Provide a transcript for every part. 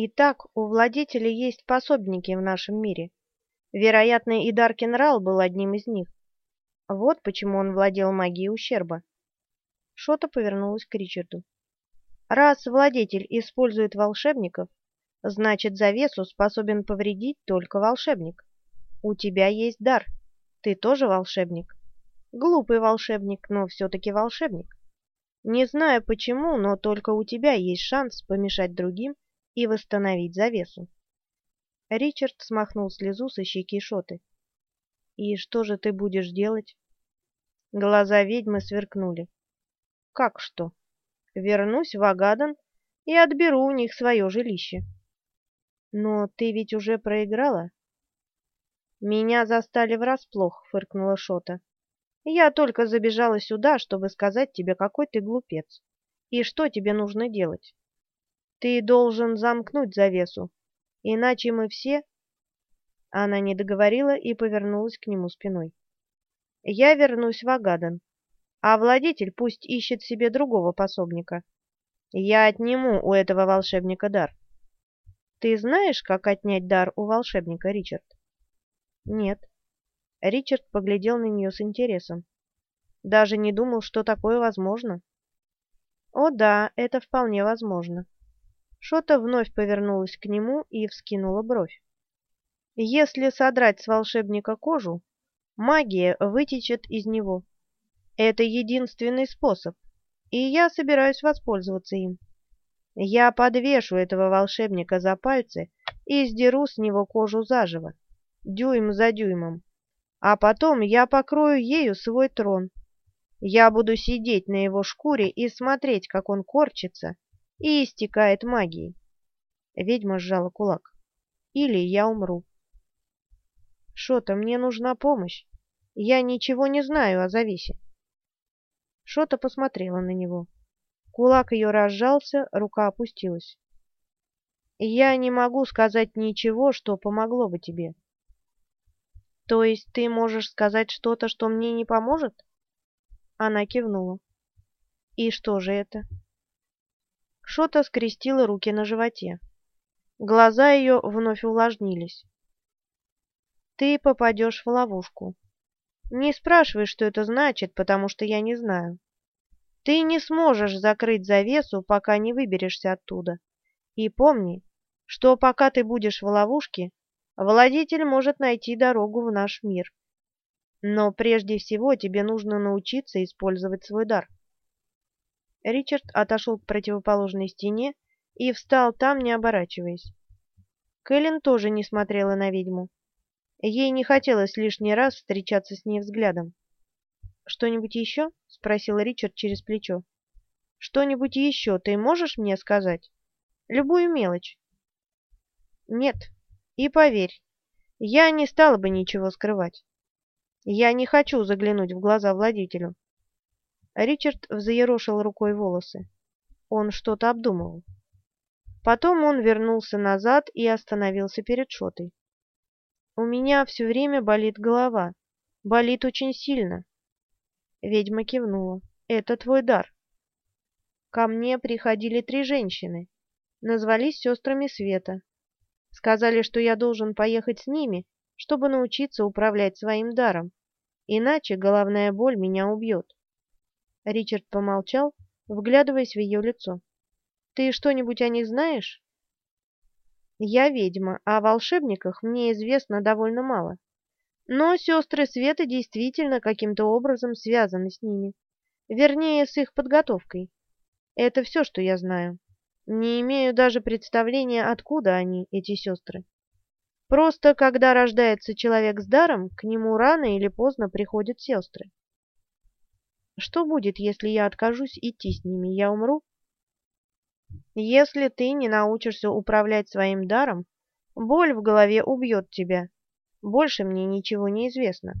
Итак, у владетеля есть пособники в нашем мире. Вероятно, и Даркин Рал был одним из них. Вот почему он владел магией ущерба. Шота повернулась к Ричарду. Раз владетель использует волшебников, значит, завесу способен повредить только волшебник. У тебя есть дар. Ты тоже волшебник. Глупый волшебник, но все-таки волшебник. Не знаю почему, но только у тебя есть шанс помешать другим и восстановить завесу. Ричард смахнул слезу со щеки Шоты. «И что же ты будешь делать?» Глаза ведьмы сверкнули. «Как что? Вернусь в Агадан и отберу у них свое жилище». «Но ты ведь уже проиграла?» «Меня застали врасплох», — фыркнула Шота. «Я только забежала сюда, чтобы сказать тебе, какой ты глупец. И что тебе нужно делать? Ты должен замкнуть завесу, иначе мы все...» Она не договорила и повернулась к нему спиной. «Я вернусь в Агадан, а владетель пусть ищет себе другого пособника. Я отниму у этого волшебника дар. Ты знаешь, как отнять дар у волшебника, Ричард?» «Нет». Ричард поглядел на нее с интересом. Даже не думал, что такое возможно. «О да, это вполне возможно». Шота вновь повернулась к нему и вскинула бровь. Если содрать с волшебника кожу, магия вытечет из него. Это единственный способ, и я собираюсь воспользоваться им. Я подвешу этого волшебника за пальцы и сдеру с него кожу заживо, дюйм за дюймом, а потом я покрою ею свой трон. Я буду сидеть на его шкуре и смотреть, как он корчится, и истекает магией. Ведьма сжала кулак. Или я умру. Шота, мне нужна помощь. Я ничего не знаю о завесе. Шота посмотрела на него. Кулак ее разжался, рука опустилась. Я не могу сказать ничего, что помогло бы тебе. То есть ты можешь сказать что-то, что мне не поможет? Она кивнула. И что же это? Шота скрестила руки на животе. Глаза ее вновь увлажнились. Ты попадешь в ловушку. Не спрашивай, что это значит, потому что я не знаю. Ты не сможешь закрыть завесу, пока не выберешься оттуда. И помни, что пока ты будешь в ловушке, владетель может найти дорогу в наш мир. Но прежде всего тебе нужно научиться использовать свой дар. Ричард отошел к противоположной стене и встал там, не оборачиваясь. Кэлен тоже не смотрела на ведьму. Ей не хотелось лишний раз встречаться с ней взглядом. «Что-нибудь еще?» — спросил Ричард через плечо. «Что-нибудь еще ты можешь мне сказать? Любую мелочь?» «Нет. И поверь, я не стала бы ничего скрывать. Я не хочу заглянуть в глаза владетелю. Ричард взъерошил рукой волосы. Он что-то обдумывал. Потом он вернулся назад и остановился перед Шотой. «У меня все время болит голова. Болит очень сильно». Ведьма кивнула. «Это твой дар». Ко мне приходили три женщины. Назвались сестрами Света. Сказали, что я должен поехать с ними, чтобы научиться управлять своим даром. Иначе головная боль меня убьет. Ричард помолчал, вглядываясь в ее лицо. «Ты что-нибудь о них знаешь?» «Я ведьма, а о волшебниках мне известно довольно мало. Но сестры Света действительно каким-то образом связаны с ними. Вернее, с их подготовкой. Это все, что я знаю. Не имею даже представления, откуда они, эти сестры. Просто, когда рождается человек с даром, к нему рано или поздно приходят сестры. Что будет, если я откажусь идти с ними? Я умру? Если ты не научишься управлять своим даром, боль в голове убьет тебя. Больше мне ничего не известно.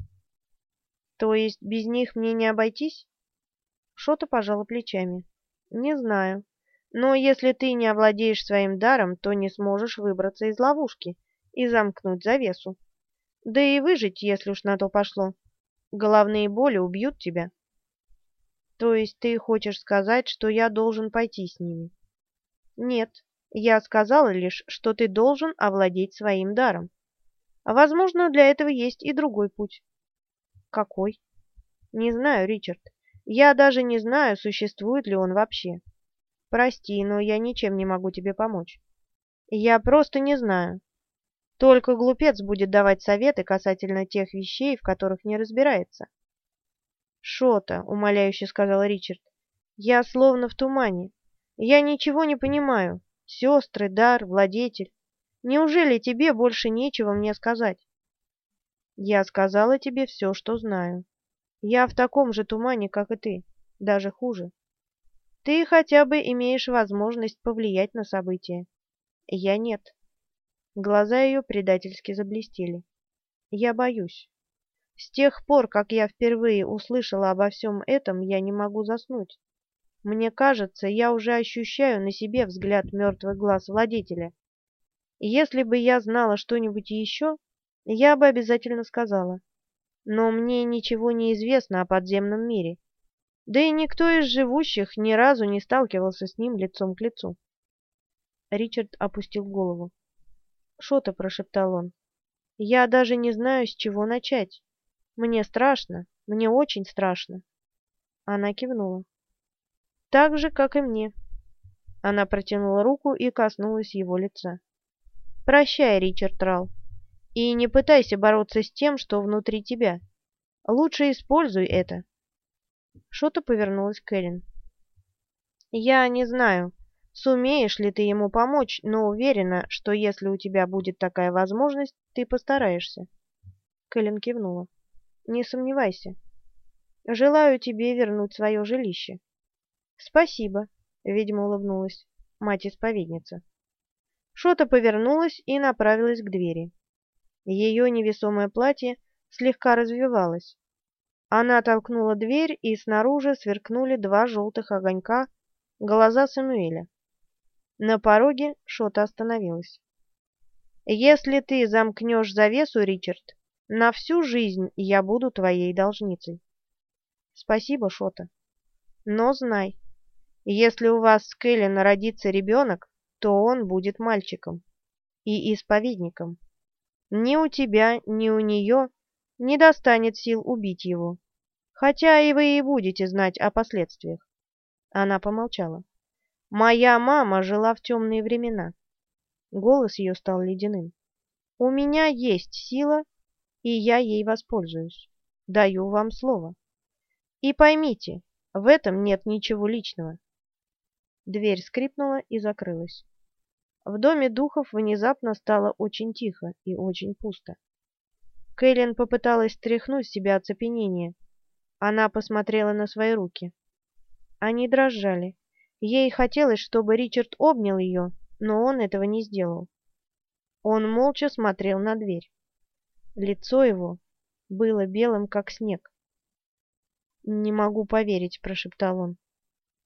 То есть без них мне не обойтись? Шота пожала плечами. Не знаю. Но если ты не овладеешь своим даром, то не сможешь выбраться из ловушки и замкнуть завесу. Да и выжить, если уж на то пошло. Головные боли убьют тебя. То есть ты хочешь сказать, что я должен пойти с ними? Нет, Я сказала лишь, что ты должен овладеть своим даром. Возможно, для этого есть и другой путь. Какой? Не знаю, Ричард. Я даже не знаю, существует ли он вообще. Прости, но я ничем не могу тебе помочь. Я просто не знаю. Только глупец будет давать советы касательно тех вещей, в которых не разбирается. «Шота», — умоляюще сказал Ричард, — «я словно в тумане. Я ничего не понимаю. Сестры, дар, владетель. Неужели тебе больше нечего мне сказать?» «Я сказала тебе все, что знаю. Я в таком же тумане, как и ты, даже хуже. Ты хотя бы имеешь возможность повлиять на события. Я нет». Глаза ее предательски заблестели. «Я боюсь. С тех пор, как я впервые услышала обо всем этом, я не могу заснуть. Мне кажется, я уже ощущаю на себе взгляд мертвых глаз владетеля. Если бы я знала что-нибудь еще, я бы обязательно сказала. Но мне ничего не известно о подземном мире. Да и никто из живущих ни разу не сталкивался с ним лицом к лицу. Ричард опустил голову. «Что-то», — прошептал он. «Я даже не знаю, с чего начать. Мне страшно, мне очень страшно». Она кивнула. «Так же, как и мне». Она протянула руку и коснулась его лица. «Прощай, Ричард Рал, и не пытайся бороться с тем, что внутри тебя. Лучше используй это». Что-то повернулась к Эллен. «Я не знаю, Сумеешь ли ты ему помочь, но уверена, что если у тебя будет такая возможность, ты постараешься. Кэлен кивнула. Не сомневайся. Желаю тебе вернуть свое жилище. Спасибо, ведьма улыбнулась, мать-исповедница. Шота повернулась и направилась к двери. Ее невесомое платье слегка развивалось. Она толкнула дверь, и снаружи сверкнули два желтых огонька глаза Самуэля. На пороге Шота остановилась. «Если ты замкнешь завесу, Ричард, на всю жизнь я буду твоей должницей». «Спасибо, Шота. Но знай, если у вас с Кэлен родится ребенок, то он будет мальчиком и исповедником. Ни у тебя, ни у нее не достанет сил убить его, хотя и вы и будете знать о последствиях». Она помолчала. Моя мама жила в темные времена. Голос ее стал ледяным. У меня есть сила, и я ей воспользуюсь. Даю вам слово. И поймите, в этом нет ничего личного. Дверь скрипнула и закрылась. В доме духов внезапно стало очень тихо и очень пусто. Кэлен попыталась стряхнуть с себя оцепенение. Она посмотрела на свои руки. Они дрожали, Ей хотелось, чтобы Ричард обнял ее, но он этого не сделал. Он молча смотрел на дверь. Лицо его было белым, как снег. «Не могу поверить», — прошептал он.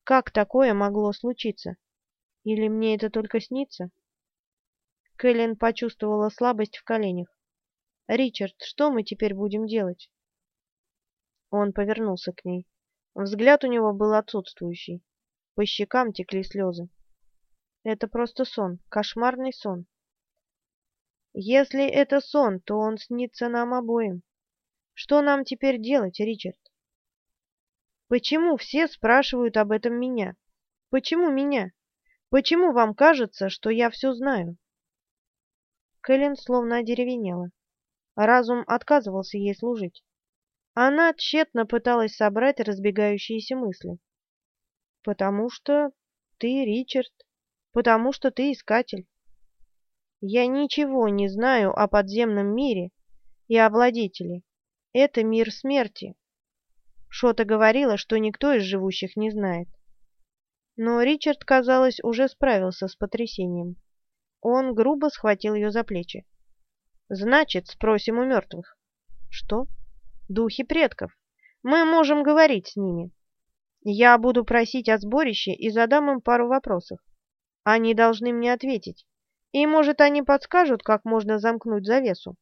«Как такое могло случиться? Или мне это только снится?» Кэлен почувствовала слабость в коленях. «Ричард, что мы теперь будем делать?» Он повернулся к ней. Взгляд у него был отсутствующий. По щекам текли слезы. Это просто сон, кошмарный сон. Если это сон, то он снится нам обоим. Что нам теперь делать, Ричард? Почему все спрашивают об этом меня? Почему меня? Почему вам кажется, что я все знаю? Кэлен словно одеревенела. Разум отказывался ей служить. Она тщетно пыталась собрать разбегающиеся мысли. Потому что ты Ричард, потому что ты искатель. Я ничего не знаю о подземном мире и о владетеле. Это мир смерти. Шота говорила, что никто из живущих не знает. Но Ричард, казалось, уже справился с потрясением. Он грубо схватил ее за плечи. «Значит, спросим у мертвых». «Что?» «Духи предков. Мы можем говорить с ними. Я буду просить о сборище и задам им пару вопросов. Они должны мне ответить. И, может, они подскажут, как можно замкнуть завесу,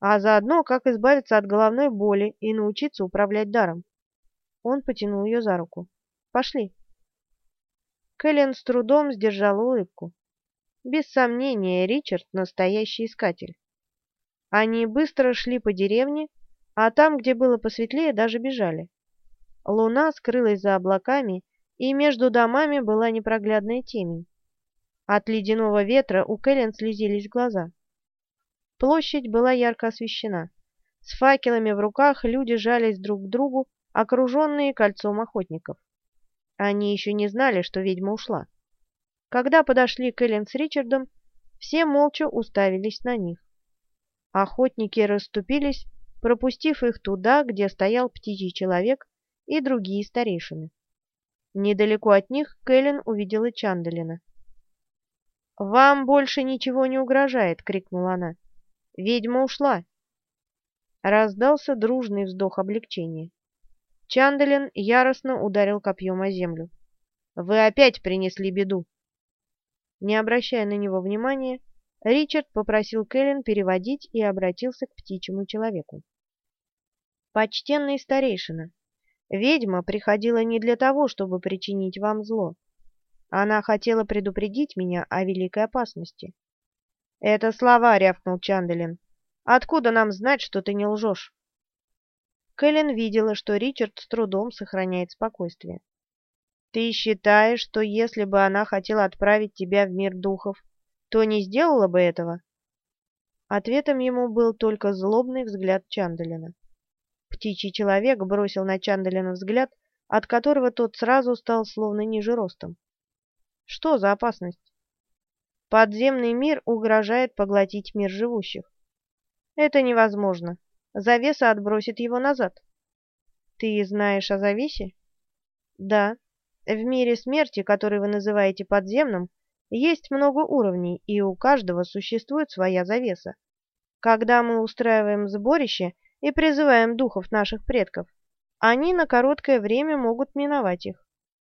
а заодно, как избавиться от головной боли и научиться управлять даром. Он потянул ее за руку. «Пошли». Кэлен с трудом сдержала улыбку. Без сомнения, Ричард — настоящий искатель. Они быстро шли по деревне, а там, где было посветлее, даже бежали. Луна скрылась за облаками, и между домами была непроглядная темень. От ледяного ветра у Кэлен слезились глаза. Площадь была ярко освещена. С факелами в руках люди жались друг к другу, окруженные кольцом охотников. Они еще не знали, что ведьма ушла. Когда подошли Кэлен с Ричардом, все молча уставились на них. Охотники расступились, пропустив их туда, где стоял птичий человек и другие старейшины. Недалеко от них Кэлен увидела Чандалина. «Вам больше ничего не угрожает!» — крикнула она. «Ведьма ушла!» Раздался дружный вздох облегчения. Чандалин яростно ударил копьем о землю. «Вы опять принесли беду!» Не обращая на него внимания, Ричард попросил Кэлен переводить и обратился к птичьему человеку. «Почтенный старейшина, ведьма приходила не для того, чтобы причинить вам зло. Она хотела предупредить меня о великой опасности. «Это слова», — рявкнул Чанделин. «Откуда нам знать, что ты не лжешь?» Кэлен видела, что Ричард с трудом сохраняет спокойствие. «Ты считаешь, что если бы она хотела отправить тебя в мир духов, то не сделала бы этого?» Ответом ему был только злобный взгляд Чанделина. Птичий человек бросил на Чанделина взгляд, от которого тот сразу стал словно ниже ростом. Что за опасность? Подземный мир угрожает поглотить мир живущих. Это невозможно. Завеса отбросит его назад. Ты знаешь о завесе? Да. В мире смерти, который вы называете подземным, есть много уровней, и у каждого существует своя завеса. Когда мы устраиваем сборище и призываем духов наших предков, они на короткое время могут миновать их.